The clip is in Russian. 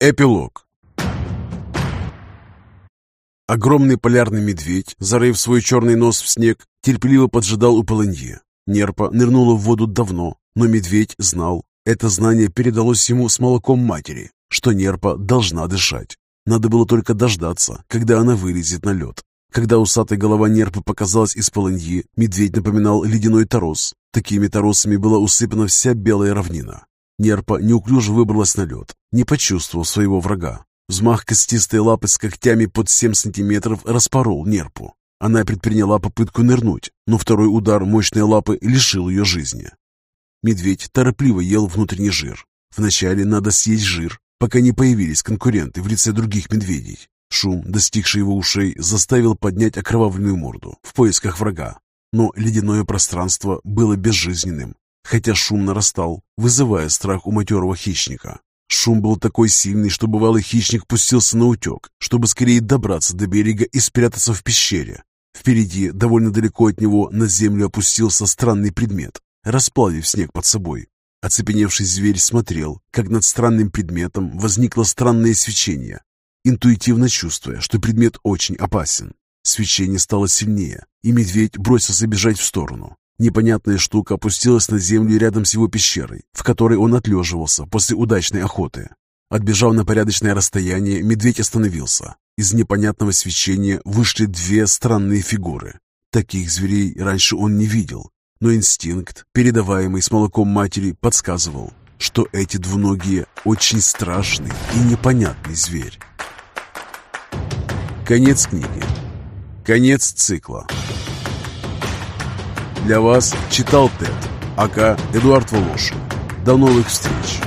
Эпилог Огромный полярный медведь, зарыв свой черный нос в снег, терпеливо поджидал у полыньи. Нерпа нырнула в воду давно, но медведь знал, это знание передалось ему с молоком матери, что нерпа должна дышать. Надо было только дождаться, когда она вылезет на лед. Когда усатая голова нерпы показалась из полыньи, медведь напоминал ледяной торос. Такими торосами была усыпана вся белая равнина. Нерпа неуклюже выбралась на лед, не почувствовал своего врага. Взмах костистой лапы с когтями под 7 сантиметров распорол нерпу. Она предприняла попытку нырнуть, но второй удар мощной лапы лишил ее жизни. Медведь торопливо ел внутренний жир. Вначале надо съесть жир, пока не появились конкуренты в лице других медведей. Шум, достигший его ушей, заставил поднять окровавленную морду в поисках врага. Но ледяное пространство было безжизненным, хотя шум нарастал, вызывая страх у матерого хищника. Шум был такой сильный, что бывалый хищник пустился на утек, чтобы скорее добраться до берега и спрятаться в пещере. Впереди, довольно далеко от него, на землю опустился странный предмет, расплавив снег под собой. Оцепеневший зверь смотрел, как над странным предметом возникло странное свечение, интуитивно чувствуя, что предмет очень опасен. Свечение стало сильнее, и медведь бросился бежать в сторону. Непонятная штука опустилась на землю рядом с его пещерой, в которой он отлеживался после удачной охоты. Отбежав на порядочное расстояние, медведь остановился. Из непонятного свечения вышли две странные фигуры. Таких зверей раньше он не видел, но инстинкт, передаваемый с молоком матери, подсказывал, что эти двуногие очень страшный и непонятный зверь. Конец книги. Конец цикла. Для вас читал Тед, АК Эдуард Волошин. До новых встреч!